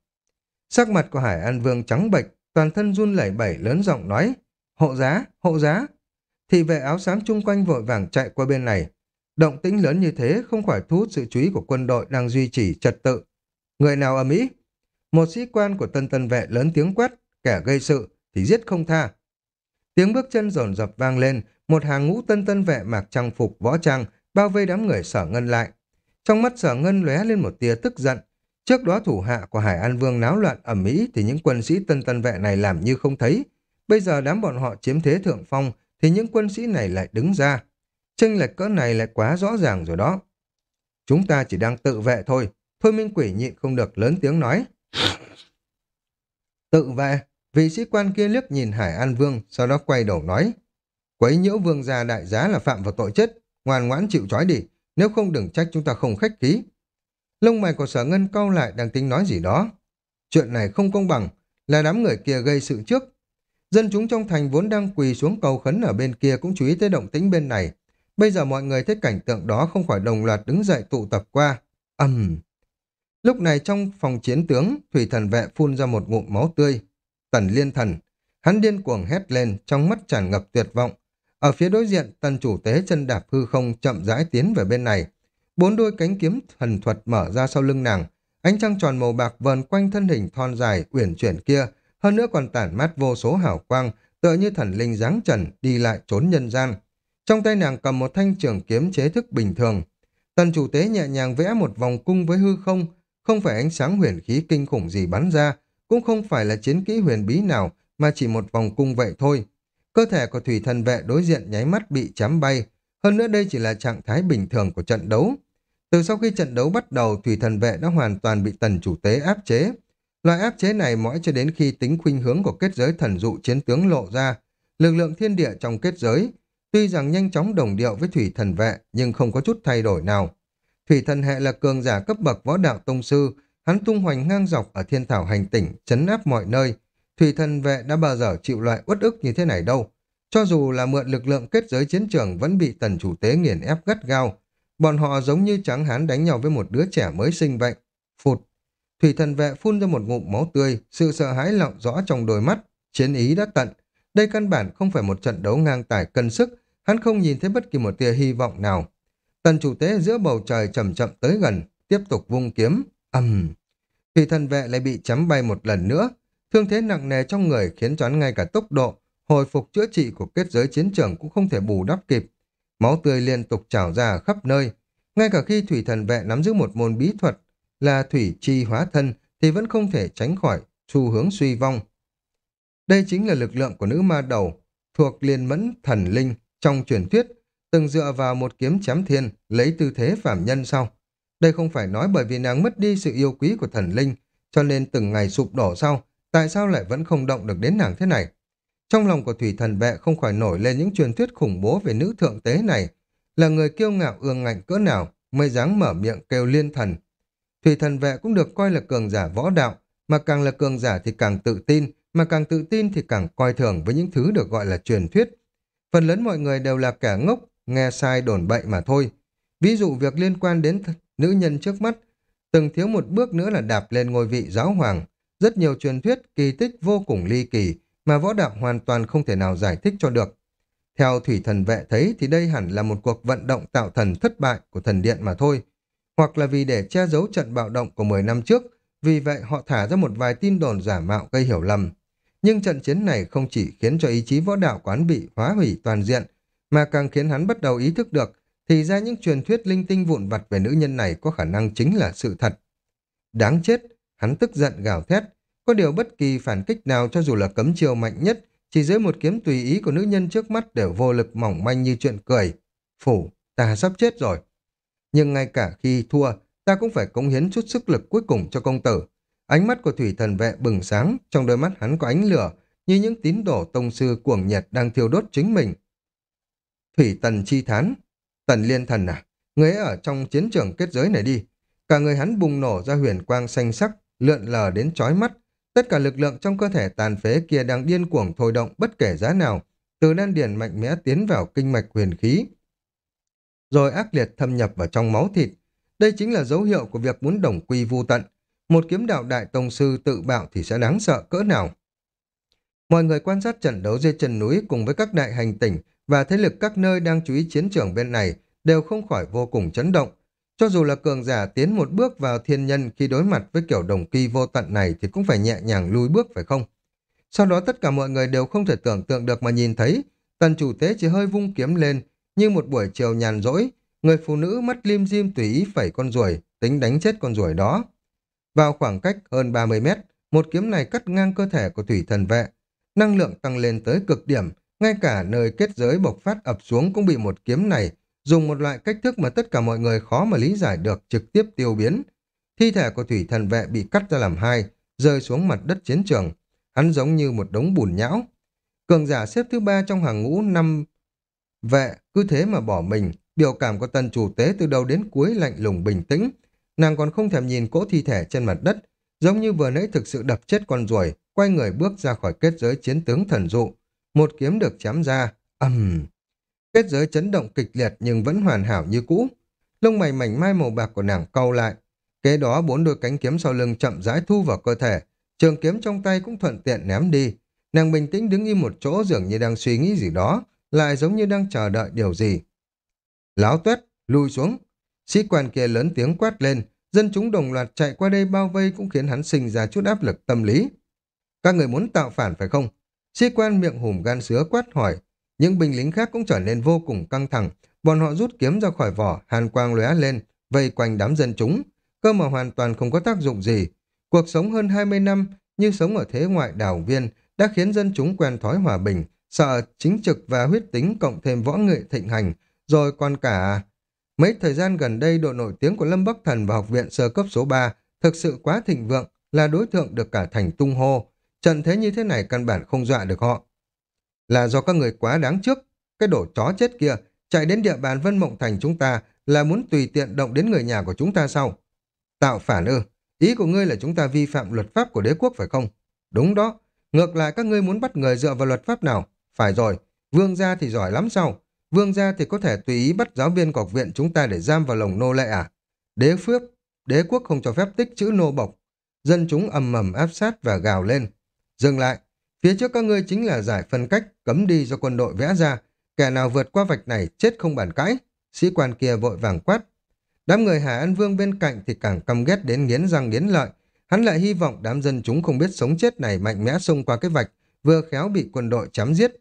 Sắc mặt của Hải An Vương trắng bệch, toàn thân run lẩy bẩy lớn giọng nói, hộ giá, hộ giá. Thị vệ áo xám chung quanh vội vàng chạy qua bên này. Động tĩnh lớn như thế không khỏi thu hút sự chú ý của quân đội đang duy trì trật tự. Người nào ở Mỹ? Một sĩ quan của tân tân vệ lớn tiếng quát, kẻ gây sự thì giết không tha. Tiếng bước chân rồn rập vang lên, một hàng ngũ tân tân vệ mặc trang phục võ trang bao vây đám người sở ngân lại. Trong mắt sở ngân lóe lên một tia tức giận. Trước đó thủ hạ của Hải An Vương náo loạn ở Mỹ thì những quân sĩ tân tân vệ này làm như không thấy. Bây giờ đám bọn họ chiếm thế thượng phong thì những quân sĩ này lại đứng ra. Tranh lệch cỡ này lại quá rõ ràng rồi đó. Chúng ta chỉ đang tự vệ thôi. Thôi Minh Quỷ nhịn không được lớn tiếng nói. tự vệ, vị sĩ quan kia liếc nhìn Hải An Vương, sau đó quay đầu nói. Quấy nhiễu vương gia đại giá là phạm vào tội chết, ngoan ngoãn chịu trói đi, nếu không đừng trách chúng ta không khách khí. Lông mày của sở ngân cau lại đang tính nói gì đó. Chuyện này không công bằng, là đám người kia gây sự trước. Dân chúng trong thành vốn đang quỳ xuống cầu khấn ở bên kia cũng chú ý tới động tĩnh bên này. Bây giờ mọi người thấy cảnh tượng đó không khỏi đồng loạt đứng dậy tụ tập qua. ầm Lúc này trong phòng chiến tướng, thủy thần vệ phun ra một ngụm máu tươi. Tần liên thần, hắn điên cuồng hét lên, trong mắt tràn ngập tuyệt vọng. Ở phía đối diện, tần chủ tế chân đạp hư không chậm rãi tiến về bên này. Bốn đôi cánh kiếm thần thuật mở ra sau lưng nàng. Ánh trăng tròn màu bạc vờn quanh thân hình thon dài, uyển chuyển kia, hơn nữa còn tản mát vô số hào quang, tựa như thần linh dáng trần đi lại trốn nhân gian. Trong tay nàng cầm một thanh trường kiếm chế thức bình thường. Tần chủ tế nhẹ nhàng vẽ một vòng cung với hư không, không phải ánh sáng huyền khí kinh khủng gì bắn ra, cũng không phải là chiến kỹ huyền bí nào, mà chỉ một vòng cung vậy thôi. Cơ thể của thủy thần vệ đối diện nháy mắt bị chám bay, hơn nữa đây chỉ là trạng thái bình thường của trận đấu. Từ sau khi trận đấu bắt đầu, thủy thần vệ đã hoàn toàn bị tần chủ tế áp chế. Loại áp chế này mãi cho đến khi tính khuynh hướng của kết giới thần dụ chiến tướng lộ ra, lực lượng thiên địa trong kết giới, tuy rằng nhanh chóng đồng điệu với thủy thần vệ nhưng không có chút thay đổi nào. Thủy thần hệ là cường giả cấp bậc võ đạo tông sư, hắn tung hoành ngang dọc ở thiên thảo hành tỉnh, chấn áp mọi nơi, Thủy thần vệ đã bao giờ chịu loại uất ức như thế này đâu. Cho dù là mượn lực lượng kết giới chiến trường vẫn bị tần chủ tế nghiền ép gắt gao. Bọn họ giống như trắng hán đánh nhau với một đứa trẻ mới sinh vậy. Phụt. Thủy thần vệ phun ra một ngụm máu tươi, sự sợ hãi lọng rõ trong đôi mắt. Chiến ý đã tận. Đây căn bản không phải một trận đấu ngang tài cân sức. Hắn không nhìn thấy bất kỳ một tia hy vọng nào. Tần chủ tế giữa bầu trời chậm chậm tới gần, tiếp tục vung kiếm ầm Thủy thần vệ lại bị chấm bay một lần nữa, Thương thế nặng nề trong người khiến choán ngay cả tốc độ, hồi phục chữa trị của kết giới chiến trường cũng không thể bù đắp kịp. Máu tươi liên tục trào ra khắp nơi. Ngay cả khi thủy thần vệ nắm giữ một môn bí thuật là thủy chi hóa thân thì vẫn không thể tránh khỏi xu hướng suy vong. Đây chính là lực lượng của nữ ma đầu thuộc liên mẫn thần linh trong truyền thuyết từng dựa vào một kiếm chém thiên lấy tư thế phạm nhân sau. Đây không phải nói bởi vì nàng mất đi sự yêu quý của thần linh cho nên từng ngày sụp đổ sau tại sao lại vẫn không động được đến nàng thế này? Trong lòng của thủy thần vệ không khỏi nổi lên những truyền thuyết khủng bố về nữ thượng tế này, là người kiêu ngạo ương ngạnh cỡ nào mới dám mở miệng kêu liên thần. Thủy thần vệ cũng được coi là cường giả võ đạo, mà càng là cường giả thì càng tự tin, mà càng tự tin thì càng coi thường với những thứ được gọi là truyền thuyết. Phần lớn mọi người đều là kẻ ngốc, nghe sai đồn bậy mà thôi. Ví dụ việc liên quan đến nữ nhân trước mắt, từng thiếu một bước nữa là đạp lên ngôi vị giáo hoàng, rất nhiều truyền thuyết, kỳ tích vô cùng ly kỳ mà võ đạo hoàn toàn không thể nào giải thích cho được. Theo thủy thần vệ thấy thì đây hẳn là một cuộc vận động tạo thần thất bại của thần điện mà thôi. Hoặc là vì để che giấu trận bạo động của 10 năm trước, vì vậy họ thả ra một vài tin đồn giả mạo gây hiểu lầm. Nhưng trận chiến này không chỉ khiến cho ý chí võ đạo quán bị phá hủy toàn diện, mà càng khiến hắn bắt đầu ý thức được thì ra những truyền thuyết linh tinh vụn vặt về nữ nhân này có khả năng chính là sự thật. Đáng chết, hắn tức giận gào thét, có điều bất kỳ phản kích nào cho dù là cấm chiều mạnh nhất, chỉ dưới một kiếm tùy ý của nữ nhân trước mắt đều vô lực mỏng manh như chuyện cười. Phủ, ta sắp chết rồi. Nhưng ngay cả khi thua, ta cũng phải cống hiến chút sức lực cuối cùng cho công tử. Ánh mắt của thủy thần vệ bừng sáng, trong đôi mắt hắn có ánh lửa, như những tín đồ tông sư cuồng nhiệt đang thiêu đốt chính mình. Thủy tần chi thán, tần liên thần à, người ấy ở trong chiến trường kết giới này đi. Cả người hắn bùng nổ ra huyền quang xanh sắc, lượn lờ đến chói mắt. Tất cả lực lượng trong cơ thể tàn phế kia đang điên cuồng thôi động bất kể giá nào, từ đan điền mạnh mẽ tiến vào kinh mạch huyền khí. Rồi ác liệt thâm nhập vào trong máu thịt. Đây chính là dấu hiệu của việc muốn đồng quy vu tận. Một kiếm đạo đại tông sư tự bạo thì sẽ đáng sợ cỡ nào. Mọi người quan sát trận đấu dưới chân núi cùng với các đại hành tỉnh và thế lực các nơi đang chú ý chiến trường bên này đều không khỏi vô cùng chấn động. Cho dù là cường giả tiến một bước vào thiên nhân khi đối mặt với kiểu đồng kỳ vô tận này thì cũng phải nhẹ nhàng lùi bước phải không? Sau đó tất cả mọi người đều không thể tưởng tượng được mà nhìn thấy tần chủ tế chỉ hơi vung kiếm lên như một buổi chiều nhàn rỗi người phụ nữ mắt lim dim tùy ý phẩy con ruồi tính đánh chết con ruồi đó. Vào khoảng cách hơn 30 mét, một kiếm này cắt ngang cơ thể của thủy thần vệ. Năng lượng tăng lên tới cực điểm, ngay cả nơi kết giới bộc phát ập xuống cũng bị một kiếm này dùng một loại cách thức mà tất cả mọi người khó mà lý giải được trực tiếp tiêu biến. Thi thể của thủy thần vệ bị cắt ra làm hai, rơi xuống mặt đất chiến trường. Hắn giống như một đống bùn nhão. Cường giả xếp thứ ba trong hàng ngũ năm vệ cứ thế mà bỏ mình. Biểu cảm của tần chủ tế từ đầu đến cuối lạnh lùng bình tĩnh. Nàng còn không thèm nhìn cỗ thi thể trên mặt đất, giống như vừa nãy thực sự đập chết con ruồi, quay người bước ra khỏi kết giới chiến tướng thần dụ. Một kiếm được chém ra, ầm. Um. Kết giới chấn động kịch liệt nhưng vẫn hoàn hảo như cũ. Lông mày mảnh mai màu bạc của nàng cau lại. Kế đó bốn đôi cánh kiếm sau lưng chậm rãi thu vào cơ thể. Trường kiếm trong tay cũng thuận tiện ném đi. Nàng bình tĩnh đứng im một chỗ dường như đang suy nghĩ gì đó, lại giống như đang chờ đợi điều gì. Láo tuét, lùi xuống. Sĩ quan kia lớn tiếng quát lên, dân chúng đồng loạt chạy qua đây bao vây cũng khiến hắn sinh ra chút áp lực tâm lý. Các người muốn tạo phản phải không? Sĩ quan miệng hùm gan sứa quát hỏi, những binh lính khác cũng trở nên vô cùng căng thẳng, bọn họ rút kiếm ra khỏi vỏ, hàn quang lóe lên, vây quanh đám dân chúng, cơ mà hoàn toàn không có tác dụng gì. Cuộc sống hơn 20 năm như sống ở thế ngoại đảo viên đã khiến dân chúng quen thói hòa bình, sợ chính trực và huyết tính cộng thêm võ nghệ thịnh hành, rồi còn cả... Mấy thời gian gần đây độ nổi tiếng của Lâm Bắc Thần và học viện sơ cấp số 3 thực sự quá thịnh vượng, là đối tượng được cả thành tung hô. Trận thế như thế này căn bản không dọa được họ là do các người quá đáng trước. Cái đổ chó chết kia chạy đến địa bàn Vân Mộng Thành chúng ta là muốn tùy tiện động đến người nhà của chúng ta sao? Tạo phản ư? Ý của ngươi là chúng ta vi phạm luật pháp của đế quốc phải không? Đúng đó. Ngược lại các ngươi muốn bắt người dựa vào luật pháp nào? Phải rồi. Vương gia thì giỏi lắm sao? Vương gia thì có thể tùy ý bắt giáo viên của học viện chúng ta để giam vào lồng nô lệ à? Đế phước, đế quốc không cho phép tích chữ nô bộc. Dân chúng ầm ầm áp sát và gào lên. Dừng lại, Phía trước các ngươi chính là giải phân cách, cấm đi do quân đội vẽ ra. Kẻ nào vượt qua vạch này chết không bàn cãi. Sĩ quan kia vội vàng quát. Đám người Hà An Vương bên cạnh thì càng căm ghét đến nghiến răng nghiến lợi. Hắn lại hy vọng đám dân chúng không biết sống chết này mạnh mẽ xông qua cái vạch, vừa khéo bị quân đội chém giết.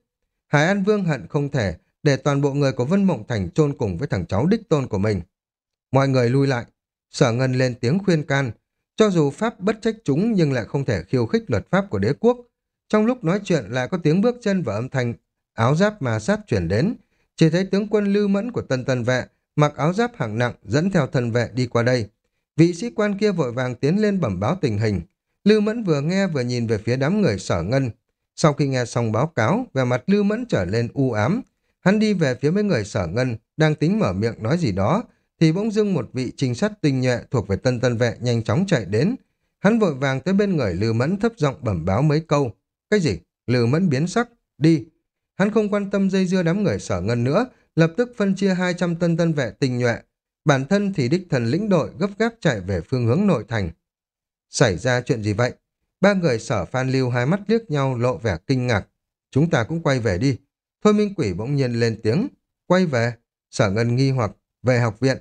Hải An Vương hận không thể để toàn bộ người của Vân Mộng Thành chôn cùng với thằng cháu đích tôn của mình. Mọi người lui lại. Sở Ngân lên tiếng khuyên can. Cho dù Pháp bất trách chúng nhưng lại không thể khiêu khích luật pháp của đế quốc. Trong lúc nói chuyện lại có tiếng bước chân và âm thanh áo giáp mà sát chuyển đến. Chỉ thấy tướng quân lưu mẫn của tân tân vệ mặc áo giáp hạng nặng dẫn theo thần vệ đi qua đây. Vị sĩ quan kia vội vàng tiến lên bẩm báo tình hình. Lưu Mẫn vừa nghe vừa nhìn về phía đám người sở ngân. Sau khi nghe xong báo cáo, về mặt Lưu Mẫn trở lên u ám. Hắn đi về phía mấy người sở ngân, đang tính mở miệng nói gì đó, thì bỗng dưng một vị trinh sát tinh nhuệ thuộc về tân tân vệ nhanh chóng chạy đến. Hắn vội vàng tới bên người Lưu Mẫn thấp giọng bẩm báo mấy câu. Cái gì? Lừ mẫn biến sắc. Đi. Hắn không quan tâm dây dưa đám người sở ngân nữa, lập tức phân chia 200 tân tân vệ tình nhuệ. Bản thân thì đích thần lĩnh đội gấp gáp chạy về phương hướng nội thành. Xảy ra chuyện gì vậy? Ba người sở phan lưu hai mắt liếc nhau lộ vẻ kinh ngạc. Chúng ta cũng quay về đi. Thôi Minh Quỷ bỗng nhiên lên tiếng, quay về, sở ngân nghi hoặc, về học viện.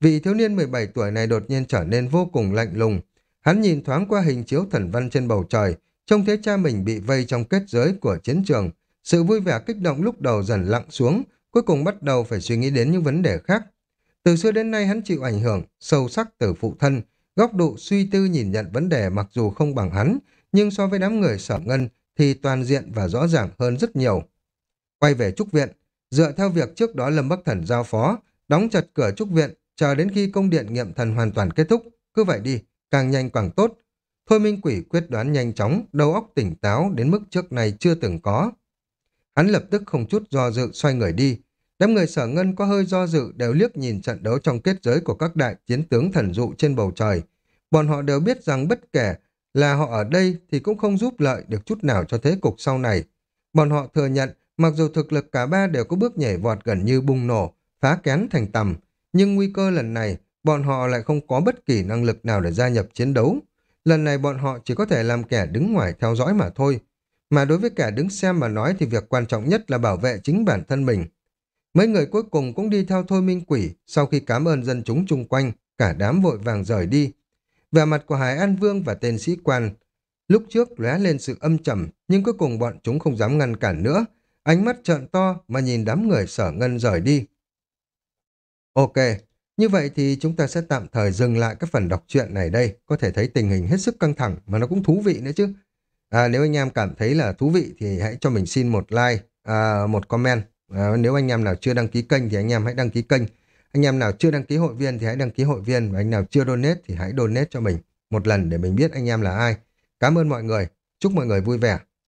Vị thiếu niên 17 tuổi này đột nhiên trở nên vô cùng lạnh lùng. Hắn nhìn thoáng qua hình chiếu thần văn trên bầu trời, trông thấy cha mình bị vây trong kết giới của chiến trường. Sự vui vẻ kích động lúc đầu dần lặng xuống, cuối cùng bắt đầu phải suy nghĩ đến những vấn đề khác. Từ xưa đến nay hắn chịu ảnh hưởng sâu sắc từ phụ thân, góc độ suy tư nhìn nhận vấn đề mặc dù không bằng hắn, nhưng so với đám người sở ngân thì toàn diện và rõ ràng hơn rất nhiều. Quay về trúc viện, dựa theo việc trước đó Lâm Bắc Thần giao phó, đóng chặt cửa trúc viện, chờ đến khi công điện nghiệm thần hoàn toàn kết thúc, cứ vậy đi, càng nhanh càng tốt. Thôi Minh Quỷ quyết đoán nhanh chóng, đầu óc tỉnh táo đến mức trước này chưa từng có. Hắn lập tức không chút do dự xoay người đi. Đám người sở ngân có hơi do dự đều liếc nhìn trận đấu trong kết giới của các đại chiến tướng thần dụ trên bầu trời. Bọn họ đều biết rằng bất kể là họ ở đây thì cũng không giúp lợi được chút nào cho thế cục sau này. Bọn họ thừa nhận, mặc dù thực lực cả ba đều có bước nhảy vọt gần như bùng nổ, phá kén thành tầm, nhưng nguy cơ lần này, bọn họ lại không có bất kỳ năng lực nào để gia nhập chiến đấu. Lần này bọn họ chỉ có thể làm kẻ đứng ngoài theo dõi mà thôi. Mà đối với kẻ đứng xem mà nói thì việc quan trọng nhất là bảo vệ chính bản thân mình. Mấy người cuối cùng cũng đi theo Thôi Minh Quỷ, sau khi cảm ơn dân chúng chung quanh, cả đám vội vàng rời đi. Vẻ mặt của Hải An Vương và tên sĩ quan lúc trước lóe lên sự âm trầm, nhưng cuối cùng bọn chúng không dám ngăn cản nữa. Ánh mắt trợn to mà nhìn đám người sở ngân rời đi. Ok, như vậy thì chúng ta sẽ tạm thời dừng lại các phần đọc truyện này đây. Có thể thấy tình hình hết sức căng thẳng mà nó cũng thú vị nữa chứ. À, nếu anh em cảm thấy là thú vị thì hãy cho mình xin một like, à, một comment. À, nếu anh em nào chưa đăng ký kênh thì anh em hãy đăng ký kênh. Anh em nào chưa đăng ký hội viên thì hãy đăng ký hội viên. Và anh nào chưa donate thì hãy donate cho mình một lần để mình biết anh em là ai. Cảm ơn mọi người. Chúc mọi người vui vẻ.